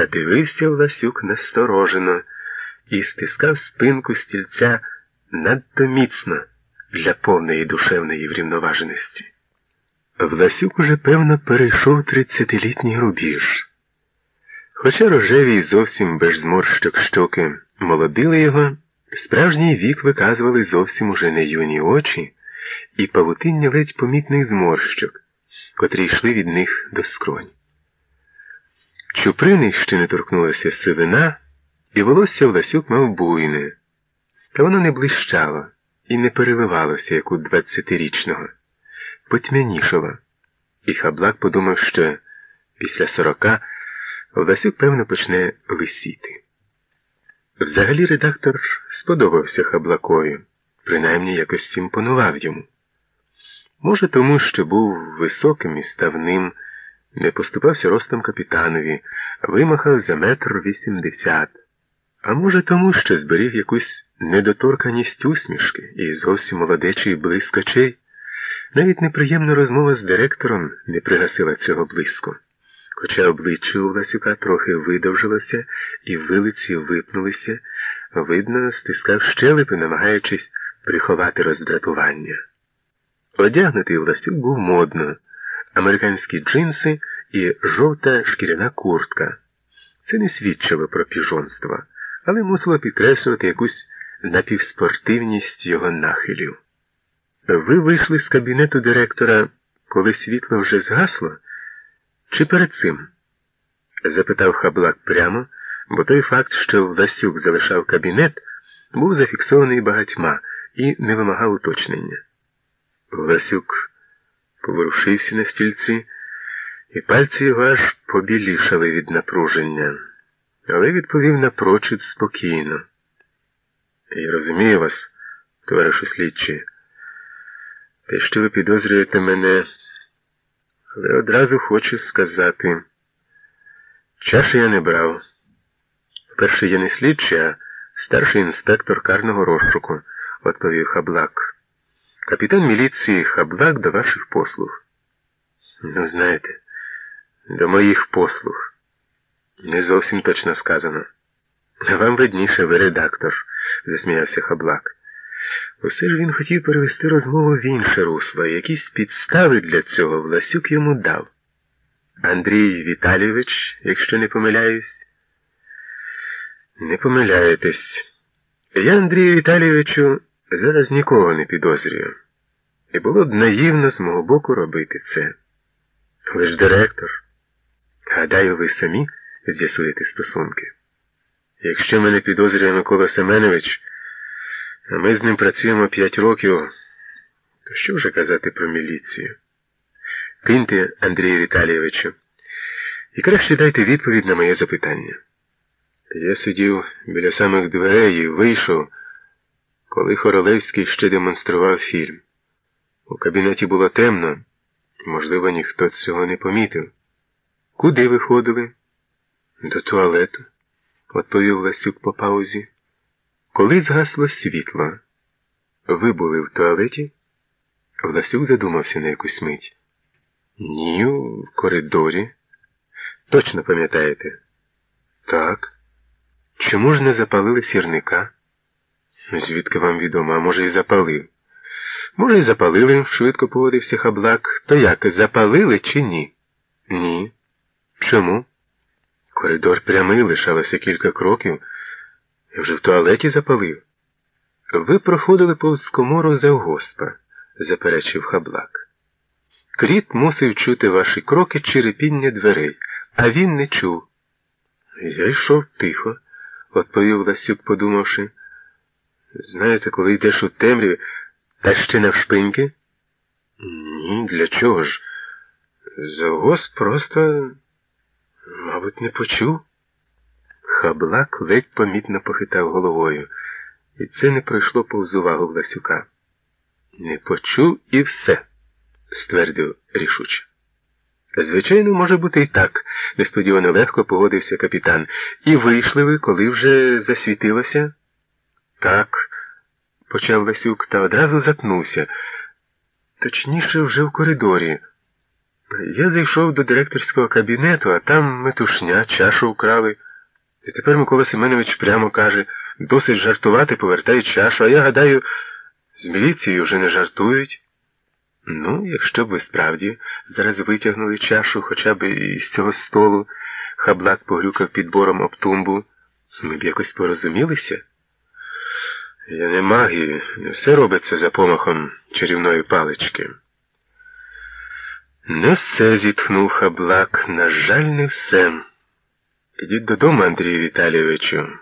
Та дивився Власюк насторожено і стискав спинку стільця надто міцно для повної душевної врівноваженості. Власюк уже, певно, перейшов тридцятилітній рубіж. Хоча рожеві зовсім без зморщок щоки молодили його, справжній вік виказували зовсім уже не юні очі і павутиння ледь помітних зморщок, котрі йшли від них до скронь. Чуприни ще не торкнулася сивина, і волосся Власюк мав буйне, та воно не блищало і не переливалося, як у двадцятирічного, потьмянішало. І Хаблак подумав, що після сорока Власюк, певно, почне висіти. Взагалі редактор сподобався Хаблакові, принаймні якось імпонував йому. Може, тому, що був високим і ставним, не поступався ростом капітанові, вимахав за метр вісімдесят, а може, тому, що зберіг якусь недоторканість усмішки і зовсім молодечий блиск очей. Навіть неприємна розмова з директором не пригасила цього блиску. Хоча обличчя у Васюка трохи видовжилося і вилиці випнулися, видно, стискав щелепи, намагаючись приховати роздратування. Одягнутий Власюк був модно, американські джинси і жовта шкіряна куртка. Це не свідчило про піжонство, але мусило підкреслювати якусь напівспортивність його нахилів. Ви вийшли з кабінету директора, коли світло вже згасло, чи перед цим? запитав Хаблак прямо, бо той факт, що Власюк залишав кабінет, був зафіксований багатьма і не вимагав уточнення. Власюк поворушився на стільці, і пальці його аж побілішали від напруження, але відповів напрочуд спокійно. Я розумію вас, товаришу слідчі. Те, що ви підозрюєте мене, але одразу хочу сказати, чаші я не брав. По-перше, я не слідчий, а старший інспектор карного розшуку, відповів Хаблак. Капітан міліції Хаблак до ваших послуг. Ну, знаєте, до моїх послуг. Не зовсім точно сказано. Вам видніше, ви редактор, засміявся Хаблак. Усе ж він хотів перевести розмову в інше русло, якісь підстави для цього Власюк йому дав. Андрій Віталійович, якщо не помиляюсь, не помиляєтесь. Я, Андрію Віталійовичу, зараз нікого не підозрюю. І було б наївно з мого боку робити це. Ви ж директор. Гадаю, ви самі з'ясуєте стосунки. Якщо мене підозрює Микола Семенович, а ми з ним працюємо п'ять років, то що вже казати про міліцію? Киньте, Андрію Віталійовичу, і краще дайте відповідь на моє запитання. Я сидів біля самих дверей і вийшов, коли Хоролевський ще демонстрував фільм. У кабінеті було темно, можливо, ніхто цього не помітив. Куди виходили? До туалету, відповів Васюк по паузі. Коли згасло світло, ви були в туалеті? Власюк задумався на якусь мить. Ні, в коридорі. Точно пам'ятаєте? Так. Чому ж не запалили сірника? Звідки вам відомо, а може, і запалив? Може, і запалили, швидко поводився хаблак. То як, запалили чи ні? Ні. Чому? Коридор прямий, лишалося кілька кроків. Я вже в туалеті запалив. Ви проходили повз комору завгоспа, заперечив хаблак. Кріт мусив чути ваші кроки черепіння дверей, а він не чув. Я йшов тихо, відповів Ласюк, подумавши. Знаєте, коли йдеш у темряві, та ще навшпиньки? Ні, для чого ж? Завгосп просто, мабуть, не почув. Хаблак ледь помітно похитав головою, і це не пройшло повз увагу Власюка. Не почув і все, ствердив рішуче. Звичайно, може бути і так, несподівано легко погодився капітан. І вийшли ви, коли вже засвітилося? Так, почав Ласюк та одразу затнувся. Точніше, вже в коридорі. Я зайшов до директорського кабінету, а там метушня, чашу вкрали. І тепер Микола Семенович прямо каже, досить жартувати, повертай чашу, а я гадаю, з міліцією вже не жартують. Ну, якщо б ви справді зараз витягнули чашу хоча б із цього столу, хаблак погрюкав підбором об тумбу, ми б якось порозумілися. Я не магію, не все робиться за помахом чарівної палички. Не все зітхнув хаблак, на жаль, не все. Ідіть додому, Андрію Віталійовичу.